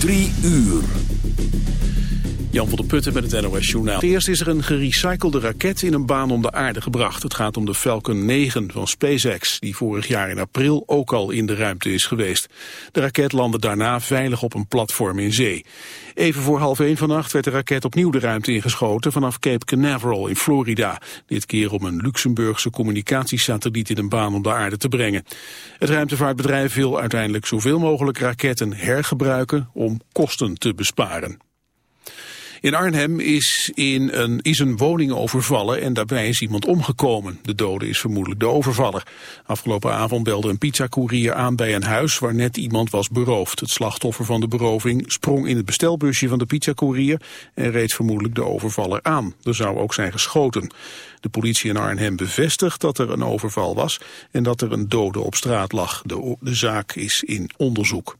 Drie uur. Jan van der Putten met het NOS Journaal. Eerst is er een gerecyclede raket in een baan om de aarde gebracht. Het gaat om de Falcon 9 van SpaceX, die vorig jaar in april ook al in de ruimte is geweest. De raket landde daarna veilig op een platform in zee. Even voor half één vannacht werd de raket opnieuw de ruimte ingeschoten vanaf Cape Canaveral in Florida. Dit keer om een Luxemburgse communicatiesatelliet in een baan om de aarde te brengen. Het ruimtevaartbedrijf wil uiteindelijk zoveel mogelijk raketten hergebruiken om kosten te besparen. In Arnhem is, in een, is een woning overvallen en daarbij is iemand omgekomen. De dode is vermoedelijk de overvaller. Afgelopen avond belde een pizzacourier aan bij een huis waar net iemand was beroofd. Het slachtoffer van de beroving sprong in het bestelbusje van de pizzacourier en reed vermoedelijk de overvaller aan. Er zou ook zijn geschoten. De politie in Arnhem bevestigt dat er een overval was en dat er een dode op straat lag. De, de zaak is in onderzoek.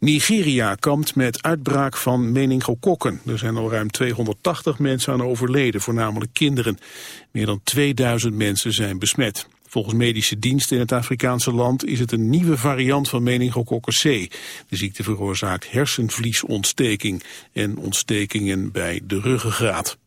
Nigeria kampt met uitbraak van meningokokken. Er zijn al ruim 280 mensen aan overleden, voornamelijk kinderen. Meer dan 2000 mensen zijn besmet. Volgens medische diensten in het Afrikaanse land is het een nieuwe variant van meningokokken C. De ziekte veroorzaakt hersenvliesontsteking en ontstekingen bij de ruggengraat.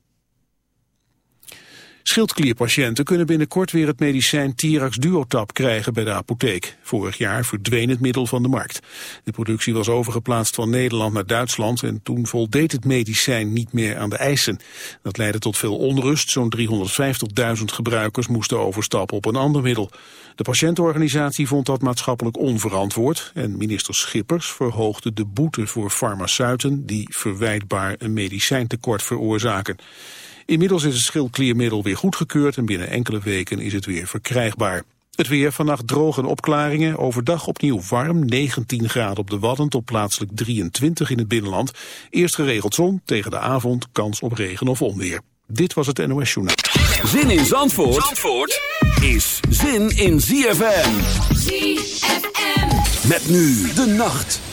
Schildklierpatiënten kunnen binnenkort weer het medicijn Tirax Duotap krijgen bij de apotheek. Vorig jaar verdween het middel van de markt. De productie was overgeplaatst van Nederland naar Duitsland en toen voldeed het medicijn niet meer aan de eisen. Dat leidde tot veel onrust. Zo'n 350.000 gebruikers moesten overstappen op een ander middel. De patiëntenorganisatie vond dat maatschappelijk onverantwoord en minister Schippers verhoogde de boete voor farmaceuten die verwijtbaar een medicijntekort veroorzaken. Inmiddels is het schildkliermiddel weer goedgekeurd en binnen enkele weken is het weer verkrijgbaar. Het weer vannacht droog en opklaringen, overdag opnieuw warm, 19 graden op de Wadden tot plaatselijk 23 in het binnenland. Eerst geregeld zon, tegen de avond kans op regen of onweer. Dit was het NOS Journaal. Zin in Zandvoort, Zandvoort is zin in ZFM. ZFM. Met nu de nacht.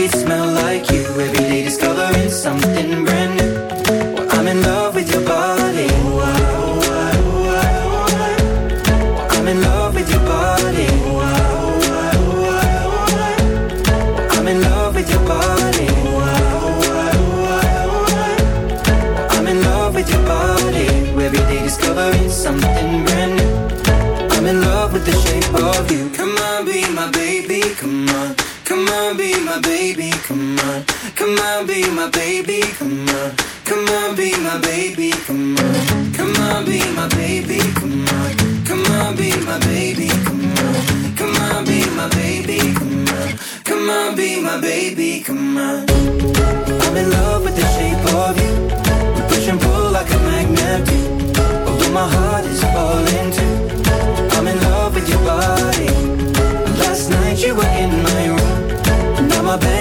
sheets smell like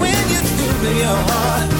When true to your heart,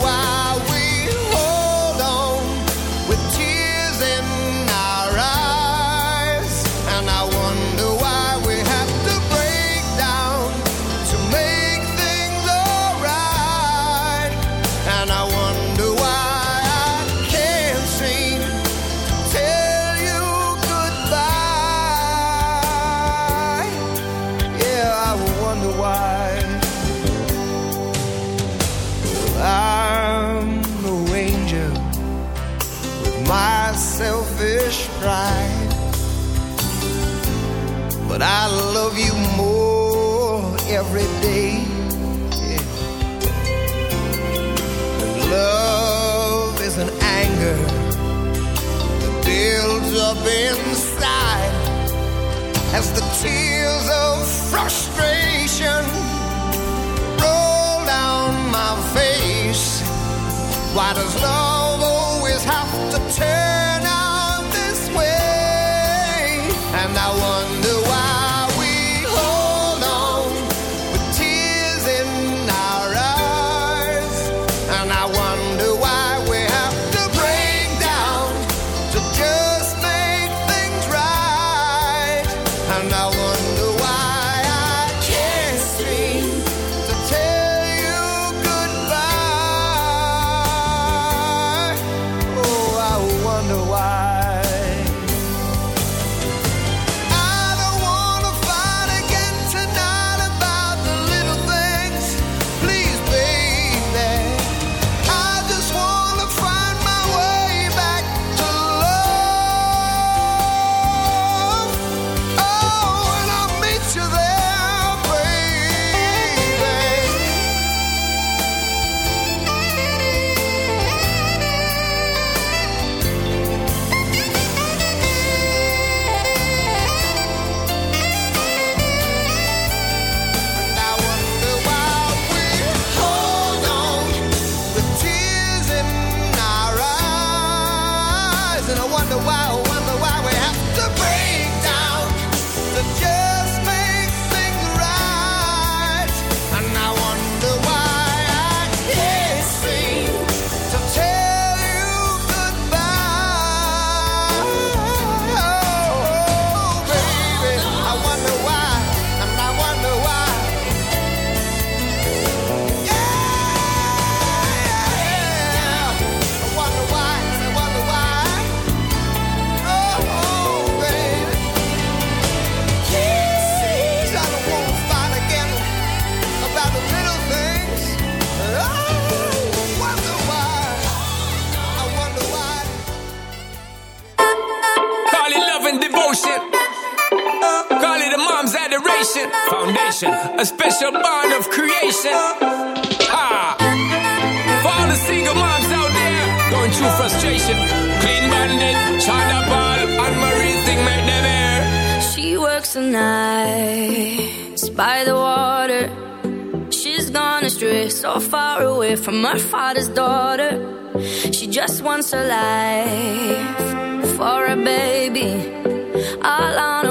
deep inside as the tears of frustration roll down my face. Why does love always have to turn out this way? And I wonder why. And I foundation, foundation, a special bond of creation. Ha! For all the single moms out there going through frustration, clean China ball, and Marie thing them air. She works the night by the water. She's gone astray, so far away from her father's daughter. She just wants her life for a baby. All on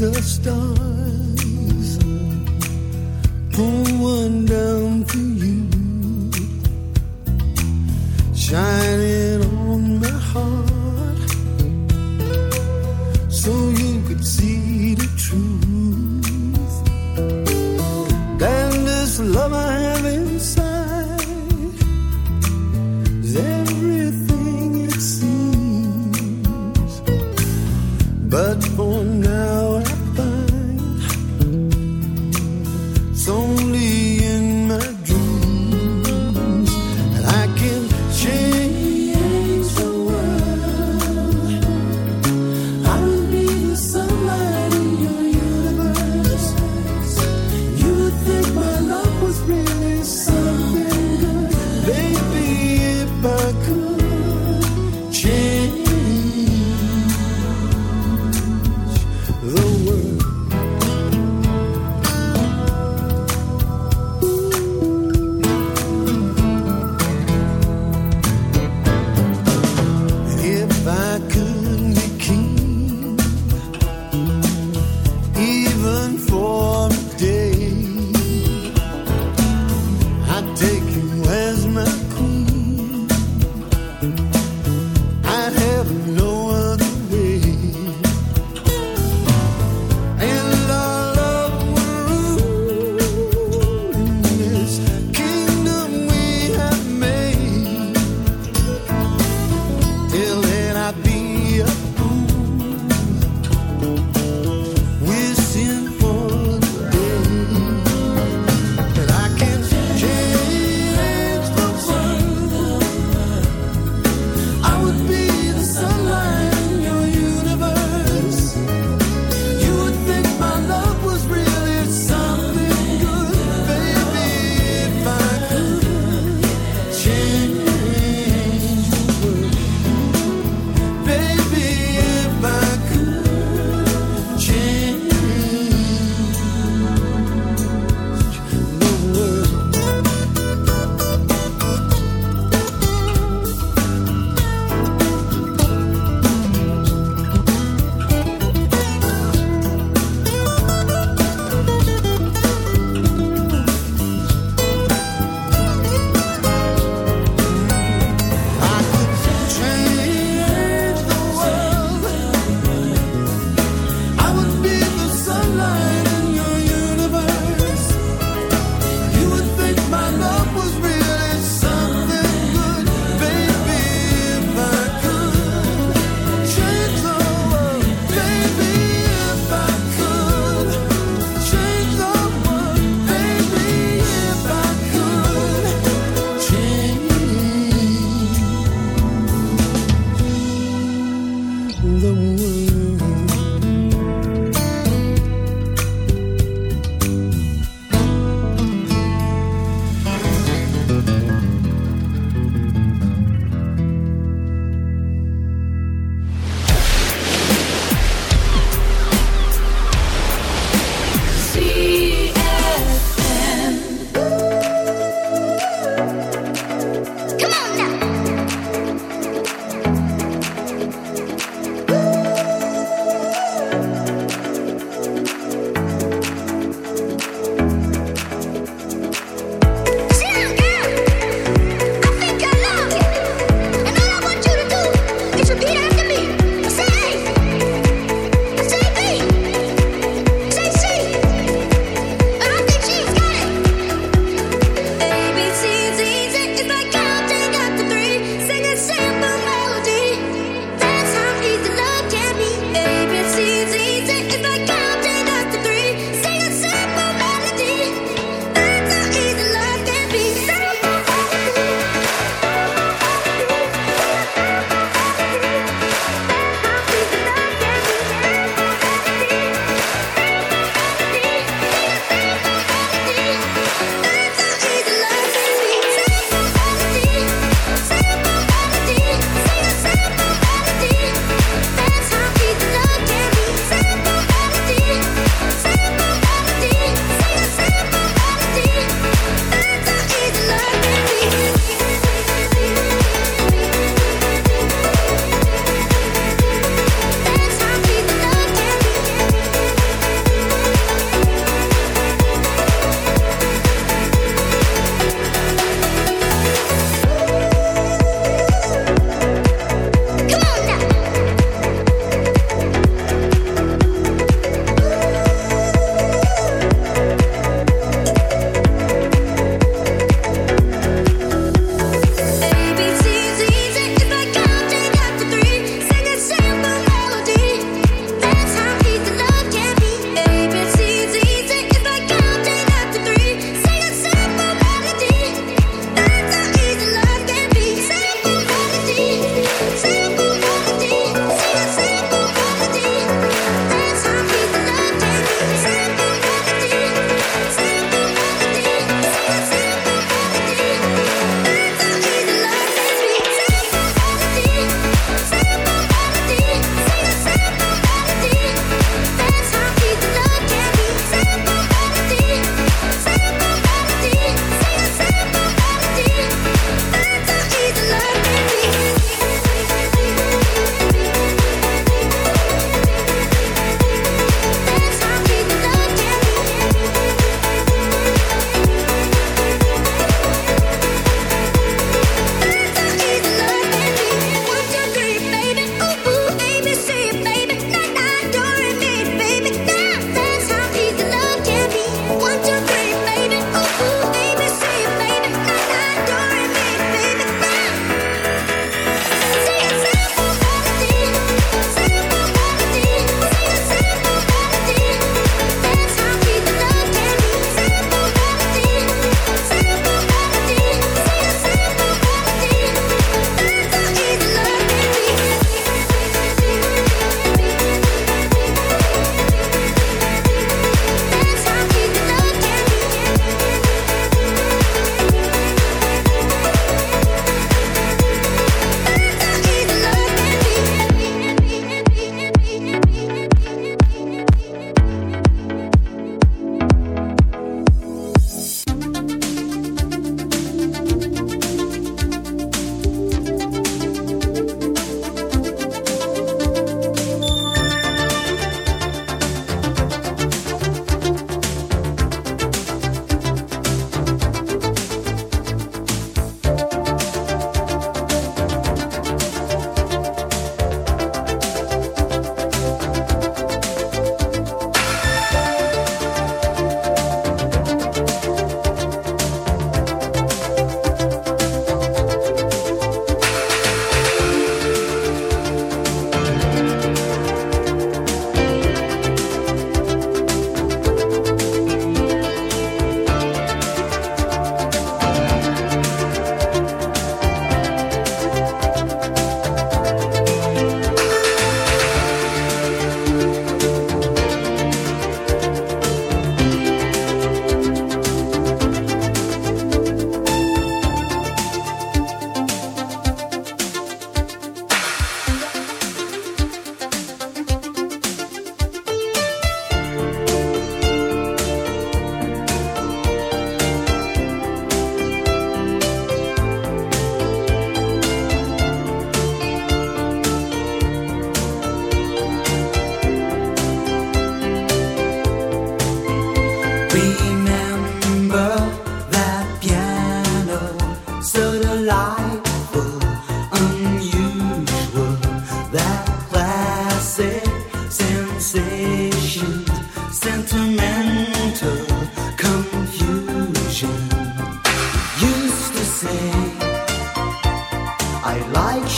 the stars,